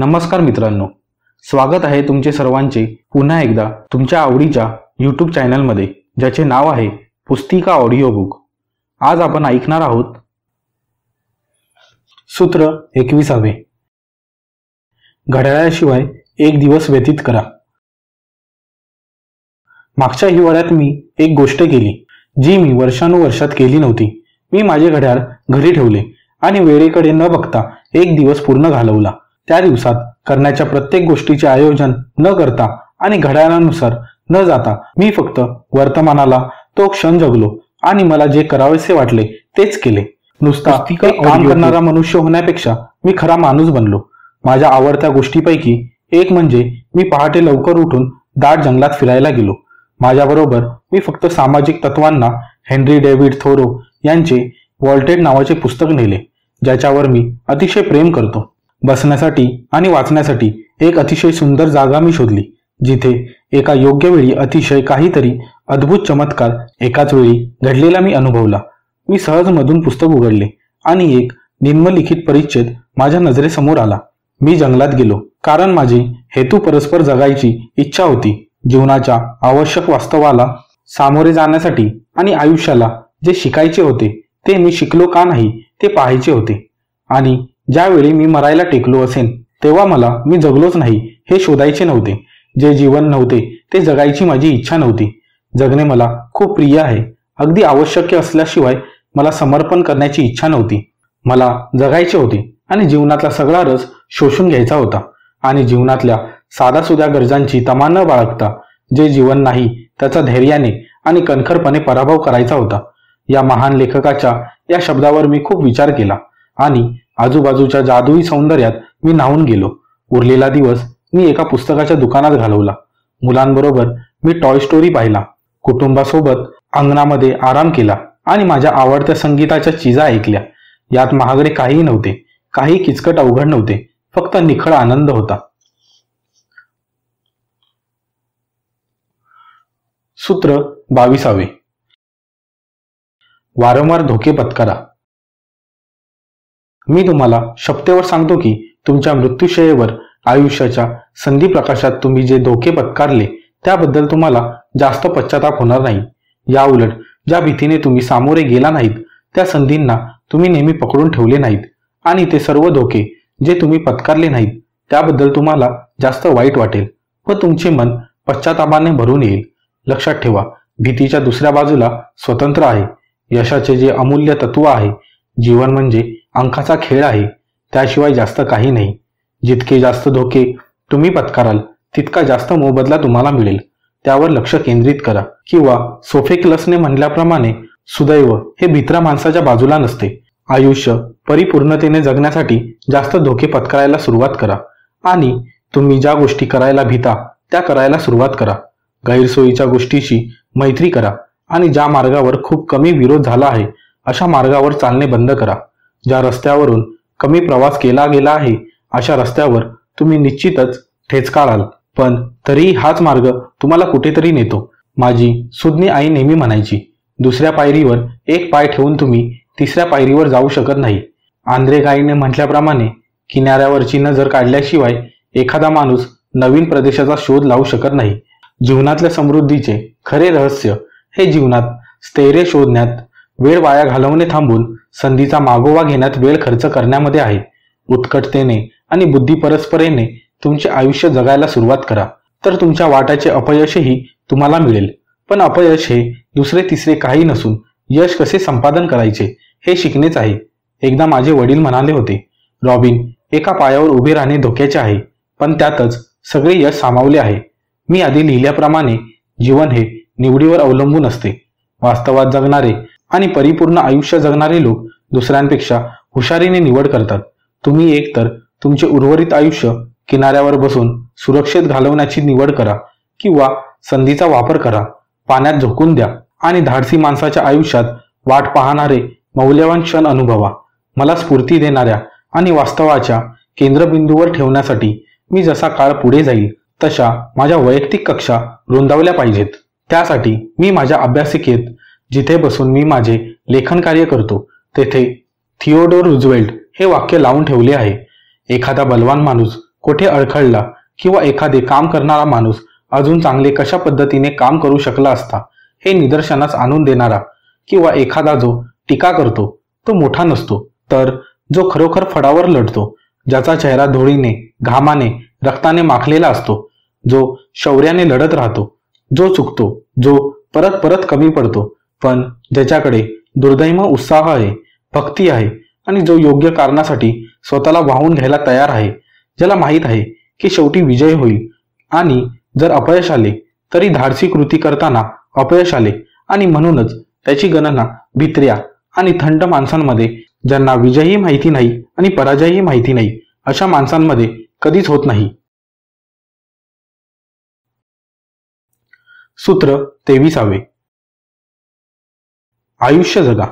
नमस्कार मित्रांनो. स्वागत आहे तुमचे सर्वांचे पुन्हा एकदा तुमच्या आवडीच्या यूट्यूब चॅनलमध्ये ज्याचे नाव आहे पुस्तिका ऑडिओ बुक आज आपण ऐकणार आहोत सूत्र एकविसावे. घड्याळाशिवाय एक दिवस व्यतीत करा. मागच्या हिवाळ्यात मी एक गोष्ट केली जी मी वर्षानुवर्षात केली नव्हती. मी माझे घड्याळ घरी ठेवले आणि वेळेकडे न बघता एक दिवस पूर्ण घालवला. त्या दिवसात करण्याच्या प्रत्येक गोष्टीचे आयोजन न करता आणि घड्याळानुसार न जाता मी फक्त वर्तमानाला तो क्षण जगलो आणि मला जे करावेसे वाटले तेच केले. नुसता एक काम करणारा मनुष्य होण्यापेक्षा मी खरा माणूस बनलो. माझ्या आवडत्या गोष्टीपैकी एक म्हणजे मी पहाटे लवकर उठून दाट जंगलात फिरायला गेलो. माझ्याबरोबर मी फक्त सामाजिक तत्वांना हेनरी डेव्हिड थोरो यांचे वॉल्टेड नावाचे पुस्तक नेले ज्याच्यावर मी अतिशय प्रेम करतो. बसण्यासाठी आणि वाचण्यासाठी एक अतिशय सुंदर जागा मी शोधली जिथे एका योग्य वेळी अतिशय काहीतरी अद्भुत चमत्कार एकाच वेळी घडलेला मी अनुभवला. मी सहज मधून पुस्तक उघडले आणि एक निम्नलिखित परिच्छेद माझ्या नजरेसमोर आला. मी जंगलात गेलो कारण माझी हेतू परस्पर जगायची इच्छा होती. जीवनाच्या आवश्यक वास्तवाला सामोरे जाण्यासाठी आणि आयुष्याला जे शिकायचे होते ते मी शिकलो का नाही ते पाहायचे होते. आणि ज्यावेळी मी मरायला टेकलो असेन तेव्हा मला मी जगलोच नाही हे शोधायचे नव्हते. जे जीवन नव्हते ते जगायची माझी इच्छा नव्हती. जगणे मला खूप प्रिय आहे. अगदी आवश्यक असल्याशिवाय मला समर्पण करण्याची इच्छा नव्हती. मला जगायचे होते आणि जीवनातला सगळा रस शोषून घ्यायचा होता. आणि जीवनातल्या साध्यासुध्या गरजांची तमा न बाळगता जे जीवन नाही त्याचा धैर्याने आणि कणखरपणे पराभव करायचा होता. या महान लेखकाच्या या शब्दावर मी खूप विचार केला आणि आजूबाजूच्या जादुई सौंदर्यात मी न्हावून गेलो. उरलेला दिवस मी एका पुस्तकाच्या दुकानात घालवला. मुलांबरोबर मी टॉय स्टोरी पाहिला. कुटुंबासोबत अंगणामध्ये आराम केला आणि माझ्या आवडत्या संगीताच्या चिजा ऐकल्या. यात महागडे काहीही नव्हते. काही किचकट अवघड नव्हते. फक्त निखळ आनंद होता. सूत्र बावीसावे. वारंवार धोके पत्करा. मी तुम्हाला शपथेवर सांगतो की तुमच्या मृत्यूशयेवर आयुष्याच्या संधी प्रकाशात तुम्ही जे धोके पत्कारले त्याबद्दल तुम्हाला जास्त पश्चाताप होणार नाही. या उलट ज्या भीतीने तुम्ही सामोरे गेला नाहीत त्या संधींना तुम्ही नेहमी पकडून ठेवले नाहीत. आणि ते सर्व धोके जे तुम्ही पत्कारले नाहीत त्याबद्दल तुम्हाला जास्त वाईट वाटेल व तुमचे मन पश्चातापाने भरून येईल. लक्षात ठेवा भीतीच्या दुसऱ्या बाजूला स्वतंत्र आहे. यशाचे जे अमूल्य तत्व आहे जीवन म्हणजे अंकाचा खेळ आहे त्याशिवाय जास्त काही नाही. जितके जास्त धोके तुम्ही पत्काराल तितका जास्त मोबदला तुम्हाला मिळेल. त्यावर लक्ष केंद्रित करा. किंवा सोफेक्लसने म्हणल्याप्रमाणे सुदैव हे भित्रा माणसाच्या बाजूला नसते. आयुष्य परिपूर्णतेने जगण्यासाठी जास्त धोके पत्करायला सुरुवात करा. आणि तुम्ही ज्या गोष्टी करायला भीता त्या करायला सुरुवात करा. गैरसोयीच्या गोष्टीशी मैत्री करा. आणि ज्या मार्गावर खूप कमी विरोध झाला आहे अशा मार्गावर चालणे बंद करा. ज्या रस्त्यावरून कमी प्रवास केला गेला आहे अशा रस्त्यावर तुम्ही निश्चितच ठेचकाळाल पण तरीही हाच मार्ग तुम्हाला कुठेतरी नेतो. माझी सुज्ञी आई नेहमी म्हणायची दुसऱ्या पायरीवर एक पाय ठेवून तुम्ही तिसऱ्या पायरीवर जाऊ शकत नाही. आंद्रे गाईने म्हटल्याप्रमाणे किनाऱ्यावरची नजर काढल्याशिवाय एखादा माणूस नवीन प्रदेशाचा शोध लावू शकत नाही. जीवनातल्या समृद्धीचे खरे रहस्य हे जीवनात स्थैर्य शोधण्यात वेळ वाया घालवणे थांबून संधीचा मागोवा घेण्यात वेळ खर्च करण्यामध्ये आहे. उत्कटतेने आणि बुद्धी परस्परेने तुमचे आयुष्य जगायला सुरुवात करा. तर तुमच्या वाटाचे अपयशही तुम्हाला मिळेल. पण अपयश हे दुसरे तिसरे काही नसून यश कसे संपादन करायचे हे शिकणेच आहे. एकदा माझे वडील म्हणाले होते रॉबिन एका पायावर उभे राहणे धोक्याचे आहे पण त्यातच सगळे यश सामावले आहे. मी आधी लिहिल्याप्रमाणे जीवन हे निवडीवर अवलंबून असते. वास्तवात जगणारे आणि परिपूर्ण आयुष्य जगणारे लोक दुसऱ्यांपेक्षा हुशारीने निवड करतात. तुम्ही एकतर तुमचे उर्वरित आयुष्य किनाऱ्यावर बसून सुरक्षित घालवण्याची निवड करा किंवा संधीचा वापर करा. पाण्यात झोकून द्या आणि धाडसी माणसाच्या आयुष्यात वाट पाहणारे मौल्यवान क्षण अनुभवा. मला स्फूर्ती देणाऱ्या आणि वास्तवाच्या केंद्रबिंदूवर ठेवण्यासाठी मी जसा काळ पुढे जाईल तशा माझ्या वैयक्तिक कक्षा रुंदावल्या पाहिजेत. त्यासाठी मी माझ्या अभ्यासिकेत जिथे बसून मी माझे लेखन कार्य करतो तेथे थिओडोर रुझवेल्ट हे वाक्य लावून ठेवले आहे. एखादा बलवान माणूस कोठे अडखळला किंवा एखादे काम करणारा माणूस अजून चांगले कशा पद्धतीने काम करू शकला असता हे निदर्शनास आणून देणारा किंवा एखादा जो टीका करतो तो मोठा नसतो तर जो खरोखर फडावर लढतो ज्याचा चेहरा धुळीने घामाने रक्ताने माखलेला असतो जो शौर्याने लढत राहतो जो चुकतो जो परत परत कमी पडतो पण ज्याच्याकडे दुर्दैव उत्साह आहे भक्ती आहे आणि जो योग्य कारणासाठी स्वतःला वाहून घ्यायला तयार आहे ज्याला माहीत आहे की शेवटी विजय होईल. आणि जर अपयश आले तरी धाडसी कृती करताना अपयश आले आणि म्हणूनच त्याची गणना भित्र्या आणि थंड माणसांमध्ये ज्यांना विजयही माहिती नाही आणि पराजयही माहिती नाही अशा माणसांमध्ये कधीच होत नाही. सूत्र तेविसावे. आयुष्य जगा.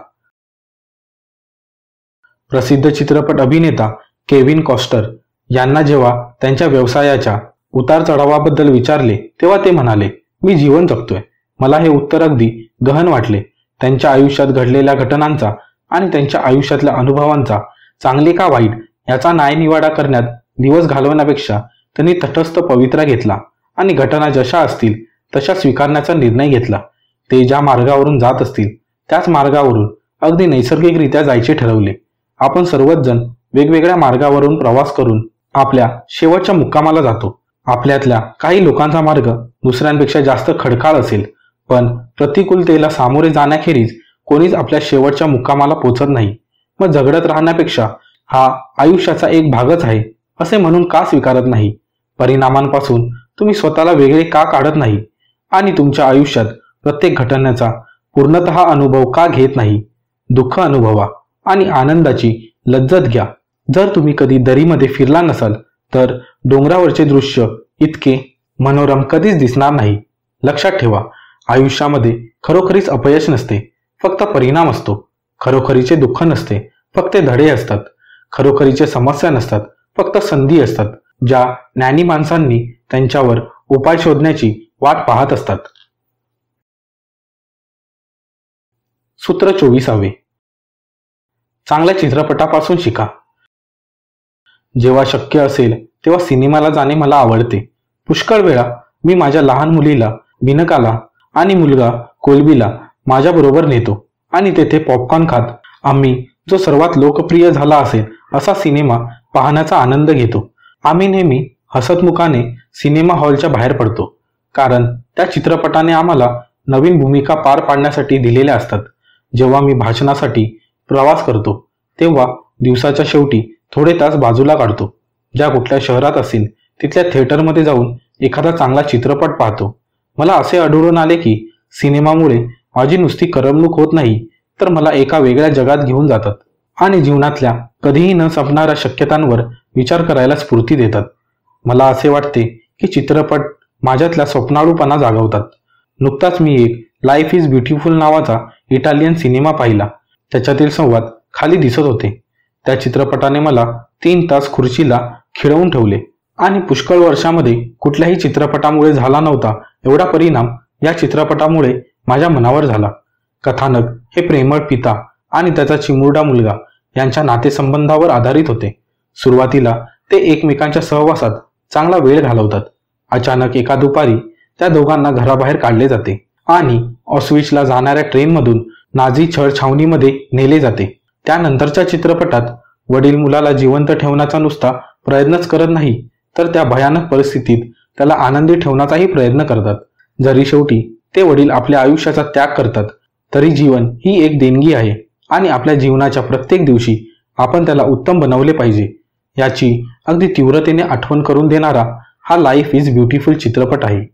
प्रसिद्ध चित्रपट अभिनेता केविन कॉस्टर यांना जेव्हा त्यांच्या व्यवसायाच्या उतार चढावाबद्दल विचारले तेव्हा ते म्हणाले मी जीवन जगतोय. मला हे उत्तर अगदी गहन वाटले. त्यांच्या आयुष्यात घडलेल्या घटनांचा आणि त्यांच्या आयुष्यातल्या अनुभवांचा चांगले का वाईट याचा न्यायनिवाडा करण्यात दिवस घालवण्यापेक्षा त्यांनी तटस्थ पवित्रा घेतला आणि घटना जशा असतील तशा स्वीकारण्याचा निर्णय घेतला. ते ज्या मार्गावरून जात असतील त्याच मार्गावरून अगदी नैसर्गिकरित्या जायचे ठरवले. आपण सर्वच जण वेगवेगळ्या मार्गावरून प्रवास करून आपल्या शेवटच्या मुक्कामाला जातो. आपल्यातल्या काही लोकांचा मार्ग दुसऱ्यांपेक्षा जास्त खडकाळ असेल पण प्रतिकूलतेला सामोरे जाण्याखेरीज कोणीच आपल्या शेवटच्या मुक्कामाला पोचत नाही. मग झगडत राहण्यापेक्षा हा आयुष्याचा एक भागच आहे असे म्हणून का स्वीकारत नाही? परिणामांपासून तुम्ही स्वतःला वेगळे का काढत नाही? आणि तुमच्या आयुष्यात प्रत्येक घटनेचा पूर्णत अनुभव का घेत नाही? दुःख अनुभवा आणि आनंदाची लज्जत घ्या. जर तुम्ही कधी दरीमध्ये फिरला नसाल तर डोंगरावरचे दृश्य इतके मनोरम कधीच दिसणार नाही. लक्षात ठेवा आयुष्यामध्ये खरोखरीच अपयश नसते फक्त परिणाम असतो. खरोखरीचे दुःख नसते फक्त धडे असतात. खरोखरीचे समस्या नसतात फक्त संधी असतात ज्या ज्ञानी माणसांनी त्यांच्यावर उपाय शोधण्याची वाट पाहत असतात. सूत्र चोवीसावे. चांगल्या चित्रपटापासून शिका. जेव्हा शक्य असेल तेव्हा सिनेमाला जाणे मला आवडते. पुष्कळ वेळा मी माझ्या लहान मुलीला विनकाला आणि मुलगा कोलबीला माझ्याबरोबर नेतो आणि तेथे पॉपकॉर्न खात. आम्ही जो सर्वात लोकप्रिय झाला असेल असा सिनेमा पाहण्याचा आनंद घेतो. आम्ही नेहमी हसतमुखाने सिनेमा हॉलच्या बाहेर पडतो. कारण त्या चित्रपटाने आम्हाला नवीन भूमिका पार पाडण्यासाठी दिलेल्या असतात. जेव्हा मी भाषणासाठी प्रवास करतो तेव्हा दिवसाच्या शेवटी थोडे तास बाजूला काढतो. ज्या कुठल्या शहरात असेल तिथल्या थिएटरमध्ये जाऊन एखादा चांगला चित्रपट पाहतो. मला असे आढळून आले की सिनेमामुळे माझी नुसती करमणूक होत नाही तर मला एका वेगळ्या जगात घेऊन जातात आणि जीवनातल्या कधीही न संपणाऱ्या शक्यतांवर विचार करायला स्फूर्ती देतात. मला असे वाटते की चित्रपट माझ्यातल्या स्वप्नाळूपणा जागवतात. नुकताच मी एक लाईफ इज ब्युटिफुल नावाचा इटालियन सिनेमा पाहिला. त्याच्यातील संवाद खाली दिसत होते. त्या चित्रपटाने मला तीन तास खुर्चीला खिळवून ठेवले. आणि पुष्कळ वर्षामध्ये कुठल्याही चित्रपटामुळे झाला नव्हता एवढा परिणाम या चित्रपटामुळे माझ्या मनावर झाला. कथानक हे प्रेमळ पिता आणि त्याचा चिमुरडा मुलगा यांच्या नातेसंबंधावर आधारित होते. सुरुवातीला ते एकमेकांच्या सहवासात चांगला वेळ घालवतात. अचानक एका दुपारी त्या दोघांना घराबाहेर काढले जाते. आणि ऑस्विचला जाणाऱ्या ट्रेनमधून नाझी छळ छावणीमध्ये नेले जाते. त्यानंतरच्या चित्रपटात वडील मुलाला जिवंत ठेवण्याचा नुसता प्रयत्नच करत नाही तर त्या भयानक परिस्थितीत त्याला आनंदी ठेवण्याचाही प्रयत्न करतात. जरी शेवटी ते वडील आपल्या आयुष्याचा त्याग करतात तरी जीवन ही एक देणगी आहे आणि आपल्या जीवनाच्या प्रत्येक दिवशी आपण त्याला उत्तम बनवले पाहिजे. याची अगदी तीव्रतेने आठवण करून देणारा हा लाईफ इज ब्युटिफुल चित्रपट आहे.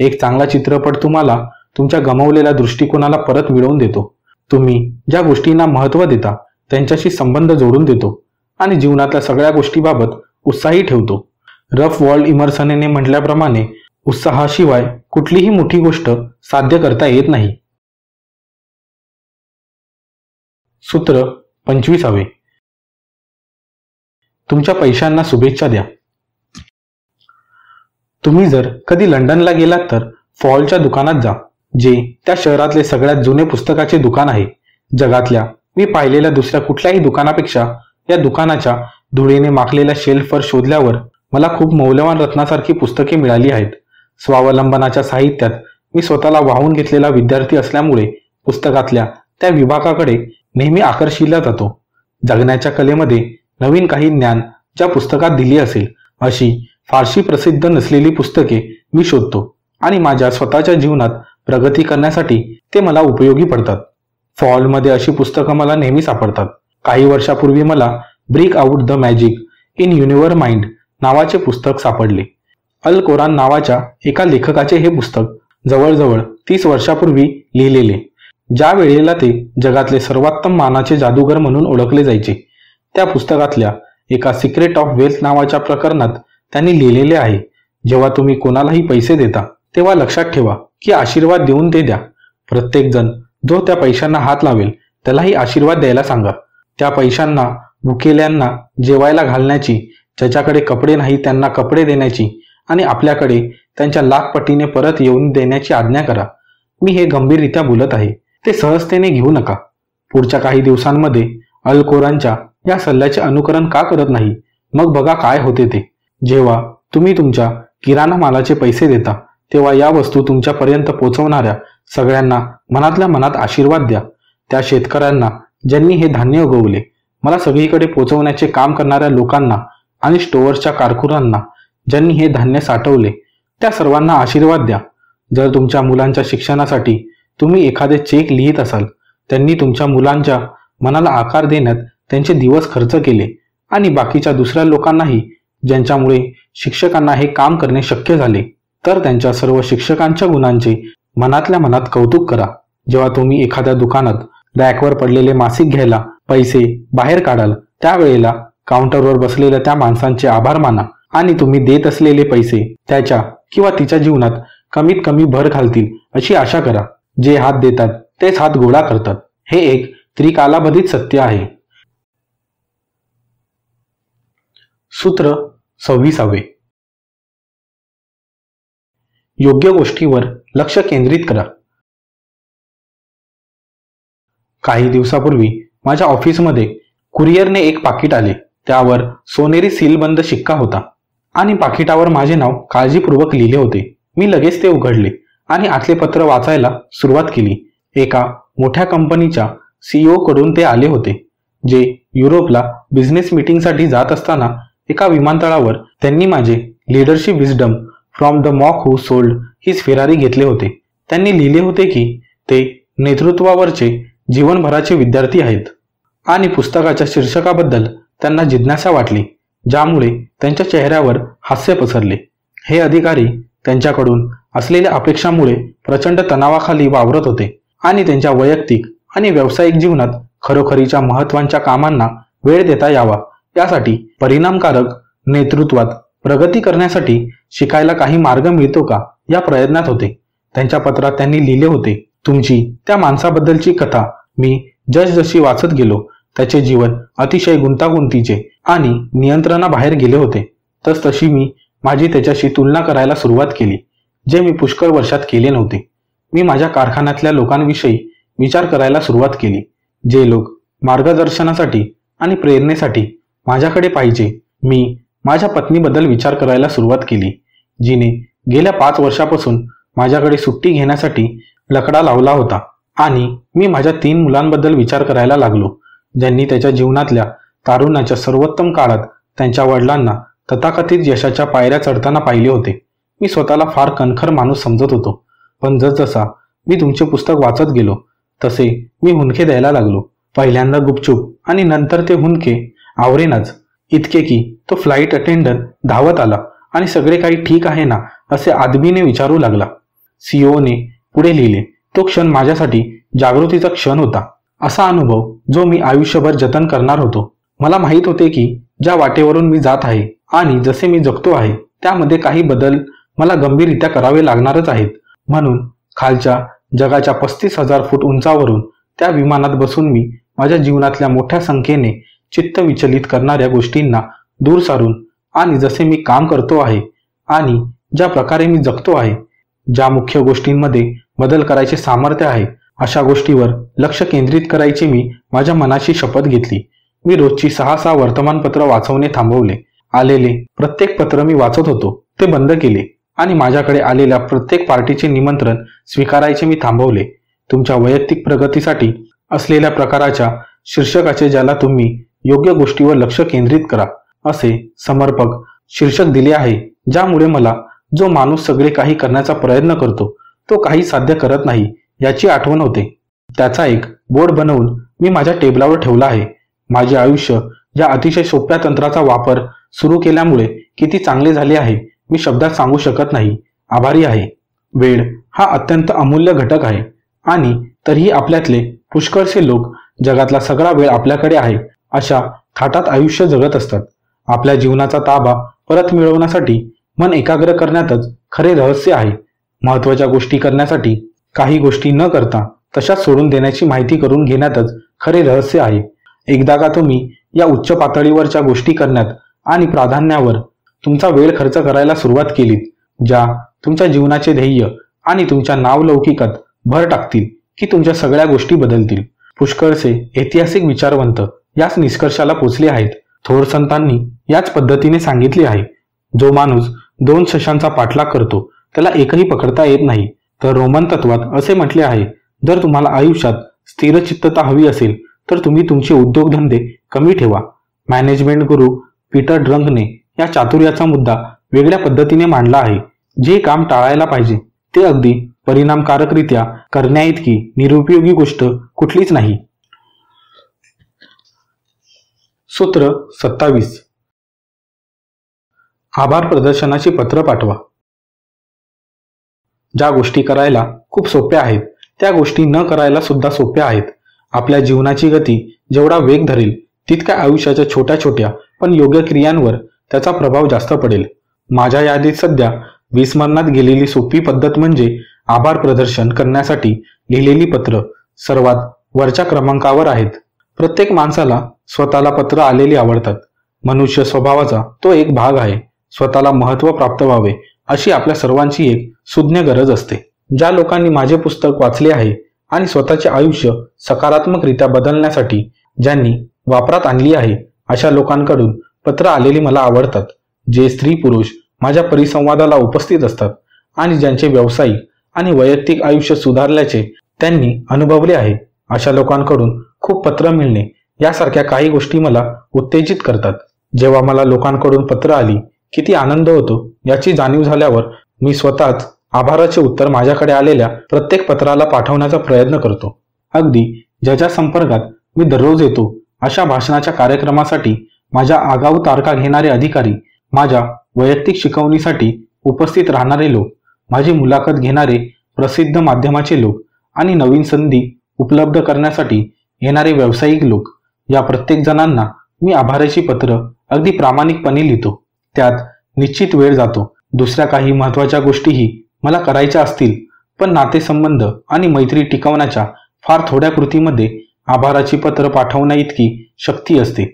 एक चांगला चित्रपट तुम्हाला तुमच्या गमावलेल्या दृष्टिकोनाला परत मिळवून देतो. तुम्ही ज्या गोष्टींना महत्त्व देता त्यांच्याशी संबंध जोडून देतो आणि जीवनातल्या सगळ्या गोष्टीबाबत उत्साही ठेवतो. रफ वॉल्ड इमर्सनेने म्हटल्याप्रमाणे उत्साहाशिवाय कुठलीही मोठी गोष्ट साध्य करता येत नाही. सूत्र पंचवीसावे. तुमच्या पैशांना शुभेच्छा द्या. तुम्ही जर कधी लंडनला गेलात तर फॉलच्या दुकानात जा. जे त्या शहरातले सगळ्यात जुने पुस्तकाचे दुकान आहे. जगातल्या मी पाहिलेल्या दुसऱ्या कुठल्याही दुकानापेक्षा या दुकानाच्या धुळीने माखलेल्या शेल्फवर शोधल्यावर मला खूप मौल्यवान रत्नासारखी पुस्तके मिळाली आहेत. स्वावलंबनाच्या साहित्यात मी स्वतःला वाहून घेतलेला विद्यार्थी असल्यामुळे पुस्तकातल्या त्या विभागाकडे नेहमी आकर्षिला जातो. जगण्याच्या कलेमध्ये नवीन काही ज्ञान ज्या पुस्तकात दिली असेल अशी फारशी प्रसिद्ध नसलेली पुस्तके मी शोधतो आणि माझ्या स्वतःच्या जीवनात प्रगती करण्यासाठी ते मला उपयोगी पडतात. फॉलमध्ये अशी पुस्तकं मला नेहमी सापडतात. काही वर्षापूर्वी मला break out the magic in your mind नावाचे पुस्तक सापडले. अल कोरान नावाच्या एका लेखकाचे हे पुस्तक जवळजवळ तीस वर्षापूर्वी लिहिलेले. ज्या वेळेला ते जगातले सर्वोत्तम मानाचे जादूगर म्हणून ओळखले जायचे त्या पुस्तकातल्या एका सिक्रेट ऑफ वेल्थ नावाच्या प्रकरणात त्यांनी लिहिलेले आहे जेव्हा तुम्ही कोणालाही पैसे देता तेव्हा लक्षात ठेवा की आशीर्वाद देऊन ते द्या. प्रत्येक जण जो त्या पैशांना हात लावेल त्यालाही आशीर्वाद द्यायला सांगा. त्या पैशांना भुकेल्यांना जेवायला घालण्याची ज्याच्याकडे कपडे नाही त्यांना कपडे देण्याची आणि आपल्याकडे त्यांच्या लाखपटीने परत येऊन देण्याची आज्ञा करा. मी हे गंभीररित्या बोलत आहे. ते सहजतेने घेऊ नका. पुढच्या काही दिवसांमध्ये अल्कोरांच्या या सल्ल्याचे अनुकरण का करत नाही? मग बघा काय होते ते. जेव्हा तुम्ही तुमच्या किराणा मालाचे पैसे देता तेव्हा या वस्तू तुमच्यापर्यंत पोहोचवणाऱ्या सगळ्यांना मनातल्या मनात आशीर्वाद द्या. त्या शेतकऱ्यांना ज्यांनी हे धान्य उगवले मला सगळीकडे पोहोचवण्याचे काम करणाऱ्या लोकांना आणि स्टोअर्सच्या कारकुनांना ज्यांनी हे धान्य साठवले त्या सर्वांना आशीर्वाद द्या. जर तुमच्या मुलांच्या शिक्षणासाठी तुम्ही एखादे चेक लिहित असाल त्यांनी तुमच्या मुलांच्या मनाला आकार देण्यात त्यांचे दिवस खर्च केले आणि बाकीच्या दुसऱ्या लोकांनाही ज्यांच्यामुळे शिक्षकांना हे काम करणे शक्य झाले. तर त्यांच्या सर्व शिक्षकांच्या गुणांचे मनातल्या मनात कौतुक करा. जेव्हा तुम्ही एखाद्या दुकानात रॅकवर पडलेले मासिक घ्यायला पैसे बाहेर काढाल त्यावेळेला काउंटरवर बसलेल्या त्या माणसांचे आभार माना आणि तुम्ही देत असलेले पैसे त्याच्या किंवा तिच्या जीवनात कमीत कमी भर घालतील अशी आशा करा. जे हात देतात तेच हात गोळा करतात. हे एक त्रिकालाबधित सत्य आहे. सूत्र सव्वीसावे. योग्य गोष्टीवर लक्ष केंद्रित करा. काही दिवसापूर्वी माझ्या ऑफिसमध्ये कुरिअरने एक पाकिट आले. त्यावर सोनेरी सीलबंद शिक्का होता आणि पाकिटावर माझे नाव काळजीपूर्वक लिहिले होते. मी लगेच ते उघडले आणि आतले पत्र वाचायला सुरुवात केली. एका मोठ्या कंपनीच्या सीईओ कडून ते आले होते जे युरोपला बिझनेस मीटिंगसाठी जात असताना एका विमानतळावर त्यांनी माझे leadership wisdom from the monk who sold his Ferrari घेतले होते. त्यांनी लिहिले होते की ते नेतृत्वावरचे जीवनभराचे विद्यार्थी आहेत. आणि पुस्तकाच्या शीर्षकाबद्दल त्यांना जिज्ञासा वाटली ज्यामुळे त्यांच्या चेहऱ्यावर हास्य पसरले. हे अधिकारी त्यांच्याकडून असलेल्या अपेक्षामुळे प्रचंड तणावाखाली वावरत होते आणि त्यांच्या वैयक्तिक आणि व्यावसायिक जीवनात खरोखरीच्या महत्त्वाच्या कामांना वेळ देता यावा यासाठी परिणामकारक नेतृत्वात प्रगती करण्यासाठी शिकायला काही मार्ग मिळतो का? या प्रयत्नात होते. त्यांच्या पत्रात त्यांनी लिहिले होते तुमची त्या माणसाबद्दलची कथा. मी जसजशी वाचत गेलो त्याचे जीवन अतिशय गुंतागुंतीचे आणि नियंत्रणाबाहेर गेले होते. तस तशी मी माझी त्याच्याशी तुलना करायला सुरुवात केली जे मी पुष्कळ वर्षात केले नव्हते. मी माझ्या कारखान्यातल्या लोकांविषयी विचार करायला सुरुवात केली जे लोक मार्गदर्शनासाठी आणि प्रेरणेसाठी माझ्याकडे पाहिजे. मी माझ्या पत्नीबद्दल विचार करायला सुरुवात केली. जिने गेल्या पाच वर्षापासून माझ्याकडे सुट्टी घेण्यासाठी लकडा लावला होता आणि मी माझ्या तीन मुलांबद्दल विचार करायला लागलो ज्यांनी त्याच्या जीवनातल्या तारुण्याच्या सर्वोत्तम काळात त्यांच्या वडिलांना तथाकथित यशाच्या पायऱ्या चढताना पाहिले होते. मी स्वतःला फार कणखर माणूस समजत होतो पण जसजसा मी तुमचे पुस्तक वाचत गेलो तसे मी हुंदके द्यायला लागलो. पहिल्यांदा गुपचूप आणि नंतर ते हुंदके आवरेनाच इतके की तो फ्लाईट अटेंडंट धावत आला. आणि सगळे काही ठीक आहे ना असे आदमीने विचारू लागला. सीओने पुढे लिहिले तो क्षण माझ्यासाठी जागृतीचा क्षण होता. असा अनुभव जो मी आयुष्यभर जतन करणार होतो. मला माहीत होते की ज्या वाटेवरून मी जात आहे आणि जसे मी जगतो आहे त्यामध्ये काही बदल मला गंभीररित्या करावे लागणारच आहेत. म्हणून खालच्या जगाच्या पस्तीस हजार फूट उंचावरून त्या विमानात बसून मी माझ्या जीवनातल्या मोठ्या संख्येने चित्त विचलित करणाऱ्या गोष्टींना दूर सारून आणि जसे मी काम करतो आहे आणि ज्या प्रकारे मी जगतो आहे ज्या मुख्य गोष्टींमध्ये बदल करायचे सामर्थ्य आहे अशा गोष्टीवर लक्ष केंद्रित करायची मी माझ्या मनाशी शपथ घेतली. मी रोजची सहा सहा वर्तमानपत्र वाचवणे थांबवले. आलेले प्रत्येक पत्र मी वाचत होतो ते बंद केले आणि माझ्याकडे आलेल्या प्रत्येक पार्टीचे निमंत्रण स्वीकारायचे मी थांबवले. तुमच्या वैयक्तिक प्रगतीसाठी असलेल्या प्रकाराच्या शीर्षकाचे ज्याला तुम्ही योग्य गोष्टीवर लक्ष केंद्रित करा. असे समर्पक शीर्षक दिले आहे ज्यामुळे मला जो माणूस सगळे काही करण्याचा प्रयत्न करतो तो काही साध्य करत नाही याची आठवण होते. त्याचा एक बोर्ड बनवून मी माझ्या टेबलावर ठेवला आहे. माझे आयुष्य या अतिशय सोप्या तंत्राचा वापर सुरू केल्यामुळे किती चांगले झाले आहे मी शब्दात सांगू शकत नाही. आभारी आहे. वेळ हा अत्यंत अमूल्य घटक आहे. आणि तरीही आपल्यातले पुष्कळसे लोक जगातला सगळा वेळ आपल्याकडे आहे अशा थाटात आयुष्य जगत असतात. आपल्या जीवनाचा ताबा परत मिळवण्यासाठी मन एकाग्र करण्यातच खरे रहस्य आहे. महत्त्वाच्या गोष्टी करण्यासाठी काही गोष्टी न करता तशाच सोडून देण्याची माहिती करून घेण्यातच खरे रहस्य आहे. एकदा का तुम्ही या उच्च पातळीवरच्या गोष्टी करण्यात आणि प्राधान्यावर तुमचा वेळ खर्च करायला सुरुवात केलीत ज्या तुमच्या जीवनाचे ध्येय आणि तुमच्या नावलौकिकात भर टाकतील की तुमच्या सगळ्या गोष्टी बदलतील. पुष्कळसे ऐतिहासिक विचारवंत याच निष्कर्षाला पोचले आहेत. थोर संतांनी याच पद्धतीने सांगितले आहे. जो माणूस दोन शशांचा पाठलाग करतो त्याला एकही पकडता येत नाही. तर रोमन तत्वात असे म्हटले आहे जर तुम्हाला आयुष्यात स्थिरचित्तता हवी असेल तर तुम्ही तुमचे उद्योगधंदे कमी ठेवा. मॅनेजमेंट गुरु पीटर ड्रंकने या चातुर्याचा मुद्दा वेगळ्या पद्धतीने मांडला आहे. जे काम टाळायला पाहिजे ते अगदी परिणामकारकरित्या करण्याइतकी निरुपयोगी गोष्ट कुठलीच नाही. सूत्र सत्तावीस. आभार प्रदर्शनाची पत्र पाठवा. ज्या गोष्टी करायला खूप सोप्या आहेत त्या गोष्टी न करायला सुद्धा सोप्या आहेत. आपल्या जीवनाची गती जेवढा वेग धरेल तितक्या आयुष्याच्या छोट्या छोट्या पण योग्य क्रियांवर त्याचा प्रभाव जास्त पडेल. माझ्या यादीत सध्या विस्मरणात गेलेली सोपी पद्धत म्हणजे आभार प्रदर्शन करण्यासाठी लिहिलेली पत्र सर्वात वरच्या क्रमांकावर आहेत. प्रत्येक माणसाला स्वतःला पत्र आलेली आवडतात. मनुष्य स्वभावाचा तो एक भाग आहे. स्वतःला महत्त्व प्राप्त व्हावे अशी आपल्या सर्वांची एक सुज्ञ गरज असते. ज्या लोकांनी माझे पुस्तक वाचले आहे आणि स्वतःचे आयुष्य सकारात्मकरित्या बदलण्यासाठी ज्यांनी वापरात आणली आहे अशा लोकांकडून पत्र आलेली मला आवडतात. जे स्त्री पुरुष माझ्या परिसंवादाला उपस्थित असतात आणि ज्यांचे व्यावसायिक आणि वैयक्तिक आयुष्य सुधारल्याचे त्यांनी अनुभवले आहे अशा लोकांकडून खूप पत्र मिळणे यासारख्या काही गोष्टी मला उत्तेजित करतात. जेव्हा मला लोकांकडून पत्र आली किती आनंद होतो याची जाणीव झाल्यावर मी स्वतःच आभाराचे उत्तर माझ्याकडे आलेल्या प्रत्येक पत्राला पाठवण्याचा प्रयत्न करतो. अगदी ज्याच्या संपर्कात मी दररोज येतो अशा भाषणाच्या कार्यक्रमासाठी माझ्या आगाऊ तारखा घेणारे अधिकारी माझ्या वैयक्तिक शिकवणीसाठी उपस्थित राहणारे लोक माझी मुलाखत घेणारे प्रसिद्ध माध्यमाचे लोक आणि नवीन संधी उपलब्ध करण्यासाठी येणारे व्यावसायिक लोक या प्रत्येक जणांना मी आभाराची पत्र अगदी प्रामाणिकपणे लिहितो. त्यात निश्चित वेळ जातो. दुसऱ्या काही महत्त्वाच्या गोष्टीही मला करायच्या असतील पण नातेसंबंध आणि मैत्री टिकवण्याच्या फार थोड्या कृतीमध्ये आभाराची पत्र पाठवण्या इतकी शक्ती असते.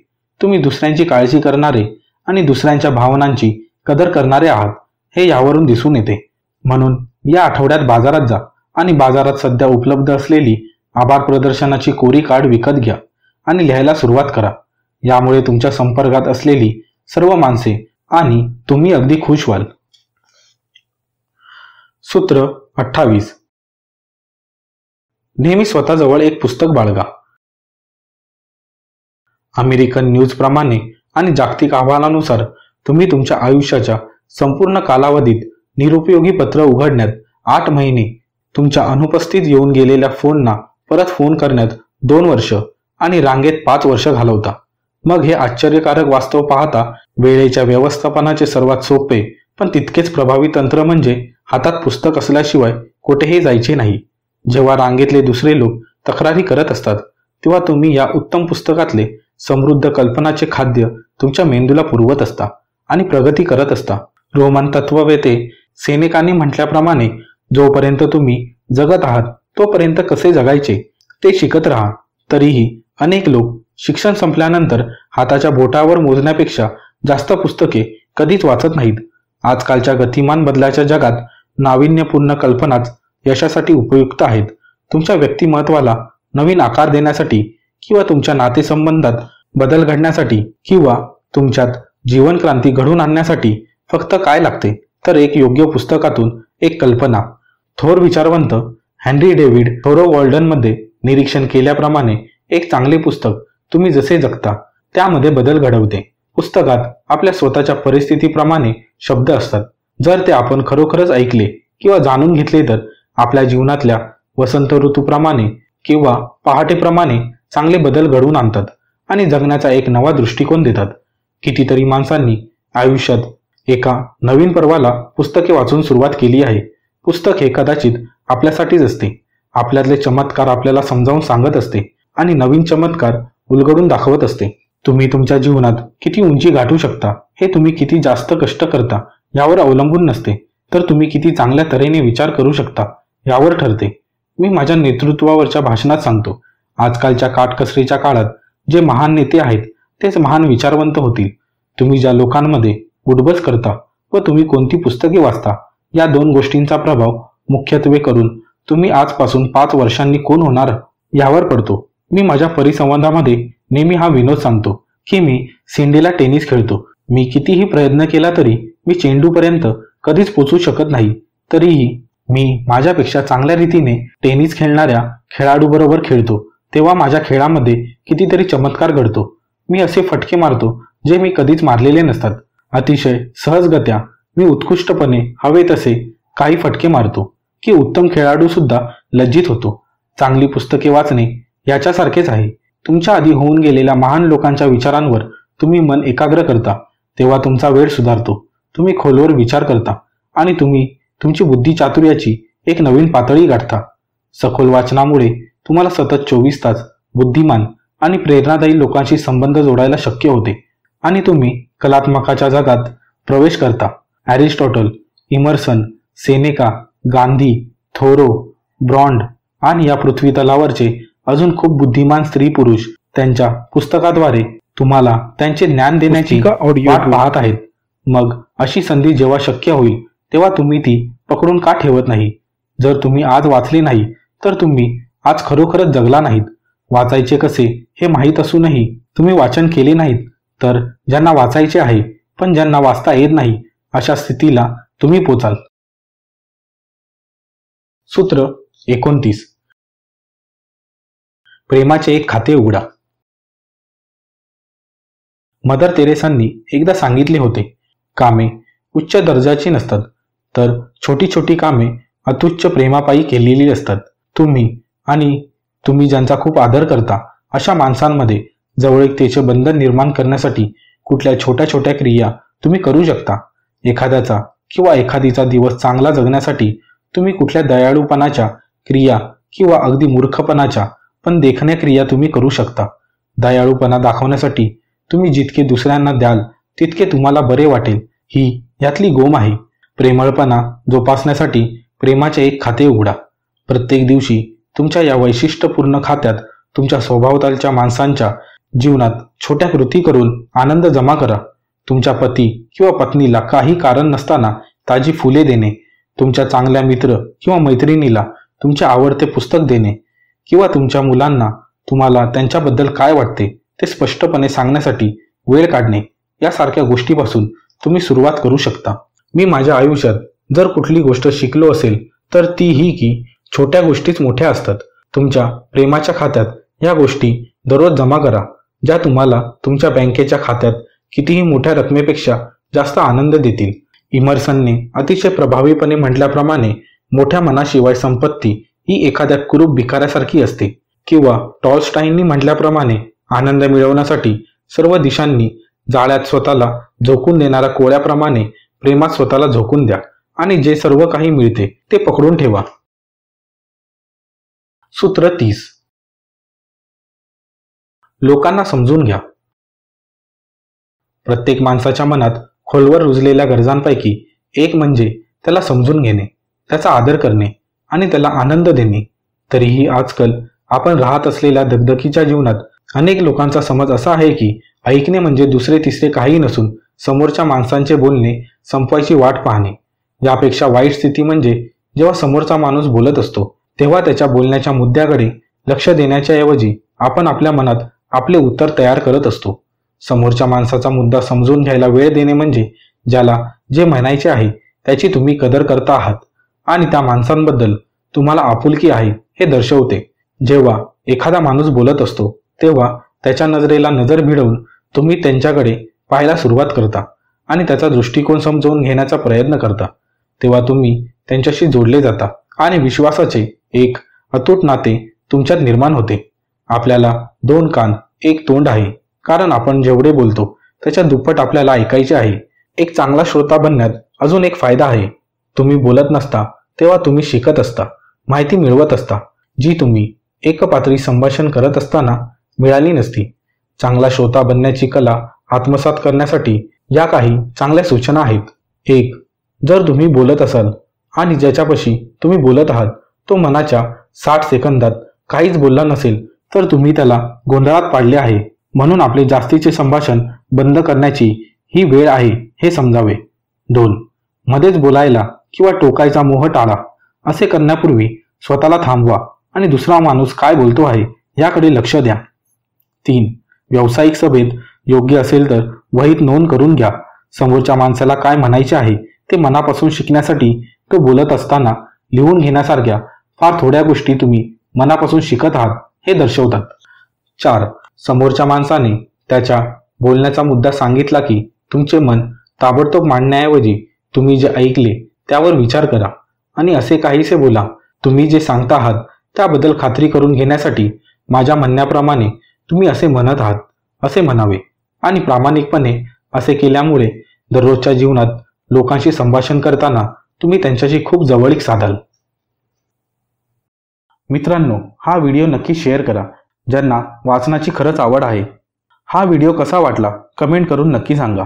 तुम्ही दुसऱ्यांची काळजी करणारे आणि दुसऱ्यांच्या भावनांची कदर करणारे आहात हे यावरून दिसून येते. म्हणून या आठवड्यात बाजारात जा आणि बाजारात सध्या उपलब्ध असलेली आभार प्रदर्शनाची कोरी कार्ड विकत घ्या आणि लिहायला सुरुवात करा. यामुळे तुमच्या संपर्कात असलेली सर्व माणसे आणि तुम्ही अगदी खुश व्हाल. सूत्र अठ्ठावीस. नेहमी स्वतःजवळ एक पुस्तक बाळगा. अमेरिकन न्यूज प्रमाणे आणि जागतिक अहवालानुसार तुम्ही तुमच्या आयुष्याच्या संपूर्ण कालावधीत निरुपयोगी पत्र उघडण्यात आठ महिने तुमच्या अनुपस्थित येऊन गेलेल्या फोनना परत फोन करण्यात दोन वर्ष आणि रांगेत पाच वर्ष घालवता. मग हे आश्चर्यकारक वास्तव पाहता वेळेच्या व्यवस्थापनाचे सर्वात सोपे पण तितकेच प्रभावी तंत्र म्हणजे हातात पुस्तक असल्याशिवाय कुठेही जायचे नाही. जेव्हा रांगेतले दुसरे लोक तक्रारी करत असतात तेव्हा तुम्ही या उत्तम पुस्तकातले समृद्ध कल्पनाचे खाद्य तुमच्या मेंदूला पुरवत असता आणि प्रगती करत असता. रोमन तत्ववेते सेनेकांनी म्हटल्याप्रमाणे जोपर्यंत तुम्ही जगत आहात तोपर्यंत कसे जगायचे ते शिकत राहा. तरीही अनेक लोक शिक्षण संपल्यानंतर हाताच्या बोटावर मोजण्यापेक्षा जास्त पुस्तके कधीच वाचत नाहीत. आजकालच्या गतिमान बदलाच्या जगात नाविन्यपूर्ण कल्पनाच यशासाठी उपयुक्त आहेत. तुमच्या व्यक्तिमत्वाला नवीन आकार देण्यासाठी किंवा तुमच्या नातेसंबंधात बदल घडण्यासाठी किंवा तुमच्यात जीवनक्रांती घडवून घडून आणण्यासाठी फक्त काय लागते तर एक योग्य पुस्तकातून एक कल्पना. थोर विचारवंत हॅनरी डेव्हिड थोरो वॉल्डनमध्ये निरीक्षण केल्याप्रमाणे एक चांगले पुस्तक तुम्ही जसे जगता त्यामध्ये बदल घडवते. पुस्तकात आपल्या स्वतःच्या परिस्थितीप्रमाणे शब्द असतात. जर ते आपण खरोखरच ऐकले किंवा जाणून घेतले तर आपल्या जीवनातल्या वसंत ऋतूप्रमाणे किंवा पहाटेप्रमाणे चांगले बदल घडवून आणतात आणि जगण्याचा एक नवा दृष्टिकोन देतात. कितीतरी माणसांनी आयुष्यात एका नवीन पर्वाला पुस्तके वाचून सुरुवात केली आहे. पुस्तक हे कदाचित आपल्यासाठीच असते. आपल्यातले चमत्कार आपल्याला समजावून सांगत असते आणि नवीन चमत्कार उलगडून दाखवत असते. तुम्ही तुमच्या जीवनात किती उंची गाठू शकता हे तुम्ही किती जास्त कष्ट करता यावर अवलंबून नसते. तर तुम्ही किती चांगल्या तऱ्हेने विचार करू शकता यावर ठरते. मी माझ्या नेतृत्वावरच्या भाषणात सांगतो. आजकालच्या काटकसरीच्या काळात जे महान नेते आहेत तेच महान विचारवंत होतील. तुम्ही ज्या लोकांमध्ये उडबस करता व तुम्ही कोणती पुस्तके वाचता या दोन गोष्टींचा प्रभाव मुख्यत्वे करून तुम्ही आजपासून पाच वर्षांनी कोण होणार यावर पडतो. मी माझ्या परिसंवादामध्ये नेहमी हा विनोद सांगतो की मी सिंडीला टेनिस खेळतो. मी कितीही प्रयत्न केला तरी मी चेंडूपर्यंत कधीच पोचू शकत नाही. तरीही मी माझ्यापेक्षा चांगल्या रीतीने टेनिस खेळणाऱ्या खेळाडूबरोबर खेळतो. तेव्हा माझ्या खेळामध्ये कितीतरी चमत्कार घडतो. मी असे फटके मारतो जे मी कधीच मारलेले नसतात. अतिशय सहजगत्या मी उत्कृष्टपणे हवे तसे काही फटके मारतो. की उत्तम खेळाडू सुद्धा लज्जित होतो. चांगली पुस्तके वाचणे याच्यासारखेच आहे. तुमच्या आधी होऊन गेलेल्या महान लोकांच्या विचारांवर तुम्ही मन एकाग्र करता तेव्हा तुमचा वेळ सुधारतो. तुम्ही खोलवर विचार करता आणि तुम्ही तुमची बुद्धी चातुर्याची एक नवीन पातळी गाठता. सखोल वाचनामुळे तुम्हाला सतत चोवीस तास बुद्धिमान आणि प्रेरणादायी लोकांशी संबंध जोडायला शक्य होते आणि तुम्ही कलात्मकाच्या जगात प्रवेश करता. Aristotle Emerson Seneca Gandhi Thoreau brand आणि या पृथ्वी तलावरचे अजून खूप बुद्धिमान स्त्री पुरुष त्यांच्या पुस्तकाद्वारे तुम्हाला त्यांचे ज्ञान देण्याची वाट पाहत आहेत. मग अशी संधी जेव्हा शक्य होईल तेव्हा तुम्ही ती पकडून का ठेवत नाही? जर तुम्ही आज वाचली नाही तर तुम्ही आज खरोखरच जगला नाहीत. वाचायचे कसे हे माहीत असूनही तुम्ही वाचन केले नाहीत. तर ज्यांना वाचायचे आहे पण ज्यांना वाचता येत नाही अशा स्थितीला तुम्ही पोचाल. सूत्र एकोणतीस. प्रेमाचे एक खाते उघडा. मदर तेरेसांनी एकदा सांगितले होते कामे उच्च दर्जाची नसतात तर छोटी छोटी कामे अतुच्च प्रेमापायी केलेली असतात. तुम्ही आणि तुम्ही ज्यांचा खूप आदर करता अशा माणसांमध्ये जवळीकतेचे बंधन निर्माण करण्यासाठी कुठल्या छोट्या छोट्या क्रिया तुम्ही करू शकता. एखाद्याचा किंवा एखादीचा दिवस चांगला जगण्यासाठी तुम्ही कुठल्या दयाळूपणाच्या क्रिया किंवा अगदी मूर्खपणाच्या पण देखण्या क्रिया तुम्ही करू शकता. दयाळूपणा दाखवण्यासाठी तुम्ही जितके दुसऱ्यांना द्याल तितके तुम्हाला बरे वाटेल. ही यातली गोम आहे. प्रेमळपणा जोपासण्यासाठी प्रेमाचे एक खाते उघडा. प्रत्येक दिवशी तुमच्या या वैशिष्ट्यपूर्ण खात्यात तुमच्या स्वभावतालच्या माणसांच्या जीवनात छोट्या कृती करून आनंद जमा करा. तुमच्या पती किंवा पत्नीला काही कारण नसताना ताजी फुले देणे. तुमच्या चांगल्या मित्र किंवा मैत्रिणीला तुमचे आवडते पुस्तक देणे किंवा तुमच्या मुलांना तुम्हाला त्यांच्याबद्दल काय वाटते ते स्पष्टपणे सांगण्यासाठी वेळ काढणे यासारख्या गोष्टीपासून तुम्ही सुरुवात करू शकता. मी माझ्या आयुष्यात जर कुठली गोष्ट शिकलो असेल तर ती ही की छोट्या गोष्टीच मोठ्या असतात. तुमच्या प्रेमाच्या खात्यात या गोष्टी दररोज जमा करा ज्या तुम्हाला तुमच्या बँकेच्या खात्यात कितीही मोठ्या रकमेपेक्षा जास्त आनंद देतील. इमर्सनने अतिशय प्रभावीपणे म्हटल्याप्रमाणे मोठ्या मनाशिवाय संपत्ती ही एखाद्या कुरूप भिकाऱ्यासारखी असते. किंवा टॉलस्टाईननी म्हटल्याप्रमाणे आनंद मिळवण्यासाठी सर्व दिशांनी जाळ्यात स्वतःला झोकून देणाऱ्या कोळ्याप्रमाणे प्रेमात स्वतःला झोकून द्या आणि जे सर्व काही मिळते ते पकडून ठेवा. सूत्र तीस. लोकांना समजून घ्या. प्रत्येक माणसाच्या मनात खोलवर रुजलेल्या गरजांपैकी एक म्हणजे त्याला समजून घेणे त्याचा आदर करणे आणि त्याला आनंद देणे. तरीही आजकाल आपण राहत असलेल्या दगदकीच्या जीवनात अनेक लोकांचा समज असा आहे की ऐकणे म्हणजे दुसरे तिसरे काही नसून समोरच्या माणसांचे बोलणे संपवायची वाट पाहणे. यापेक्षा वाईट स्थिती म्हणजे जेव्हा समोरचा माणूस बोलत असतो तेव्हा त्याच्या बोलण्याच्या मुद्द्याकडे लक्ष देण्याच्या ऐवजी आपण आपल्या मनात आपले उत्तर तयार करत असतो. समोरच्या माणसाचा मुद्दा समजून घ्यायला वेळ देणे म्हणजे ज्याला जे म्हणायचे आहे त्याची तुम्ही कदर करता आहात. आणि त्या माणसांबद्दल तुम्हाला आपुलकी आहे हे दर्शवते. जेव्हा एखादा माणूस बोलत असतो तेव्हा त्याच्या नजरेला नजर भिडवून तुम्ही त्यांच्याकडे पाहायला सुरुवात करता आणि त्याचा दृष्टिकोन समजवून घेण्याचा प्रयत्न करता. तेव्हा तुम्ही त्यांच्याशी जोडले जाता आणि विश्वासाचे एक अतूट नाते तुमच्यात निर्माण होते. आपल्याला दोन कान एक तोंड आहे. कारण आपण जेवढे बोलतो त्याच्या दुप्पट आपल्याला ऐकायचे आहे. एक चांगला श्रोता बनण्यात अजून एक फायदा आहे. तुम्ही बोलत नसता तेव्हा तुम्ही शिकत असता माहिती मिळवत असता. जी तुम्ही एकपात्री संभाषण करत असताना मिळाली नसती. चांगला श्रोता बनण्याची कला आत्मसात करण्यासाठी या काही चांगल्या सूचना आहेत. एक जर तुम्ही बोलत असाल आणि ज्याच्यापाशी तुम्ही बोलत आहात तो मनाच्या साठ सेकंदात काहीच बोलला नसेल तर तुम्ही त्याला गोंधळात पाडले आहे. म्हणून आपले जास्तीचे संभाषण बंद करण्याची ही वेळ आहे हे समजावे. दोन मध्येच बोलायला किंवा टोकायचा मोह टाळा. असे करण्यापूर्वी स्वतःला थांबवा आणि दुसरा माणूस काय बोलतो आहे याकडे लक्ष द्या. तीन व्यावसायिक सभेत योग्य असेल तर वहीत नोंद करून घ्या. समोरच्या माणसाला काय म्हणायचे आहे ते मनापासून शिकण्यासाठी तो बोलत असताना लिहून घेण्यासारख्या फार थोड्या गोष्टी तुम्ही मनापासून शिकत आहात हे दर्शवतात. चार समोरच्या माणसाने त्याच्या बोलण्याचा मुद्दा सांगितला की तुमचे मन ताबडतोब मांडण्याऐवजी तुम्ही जे ऐकले त्यावर विचार करा आणि असे काहीसे बोला. तुम्ही जे सांगता आहात त्याबद्दल खात्री करून घेण्यासाठी माझ्या म्हणण्याप्रमाणे तुम्ही असे म्हणत आहात असे म्हणावे. आणि प्रामाणिकपणे असे केल्यामुळे दररोजच्या जीवनात लोकांशी संभाषण करताना तुम्ही त्यांच्याशी खूप जवळीक साधाल. मित्रांनो हा व्हिडिओ नक्की शेअर करा. ज्यांना वाचनाची खरंच आवड आहे. हा व्हिडिओ कसा वाटला कमेंट करून नक्की सांगा.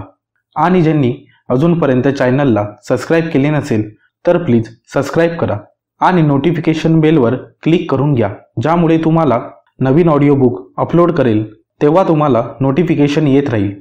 आणि ज्यांनी अजूनपर्यंत चॅनलला सबस्क्राईब केले नसेल तर प्लीज सबस्क्राईब करा. आणि नोटिफिकेशन बेलवर क्लिक करून घ्या ज्यामुळे तुम्हाला नवीन ऑडिओ बुक अपलोड करेल तेव्हा तुम्हाला नोटिफिकेशन येत राहील.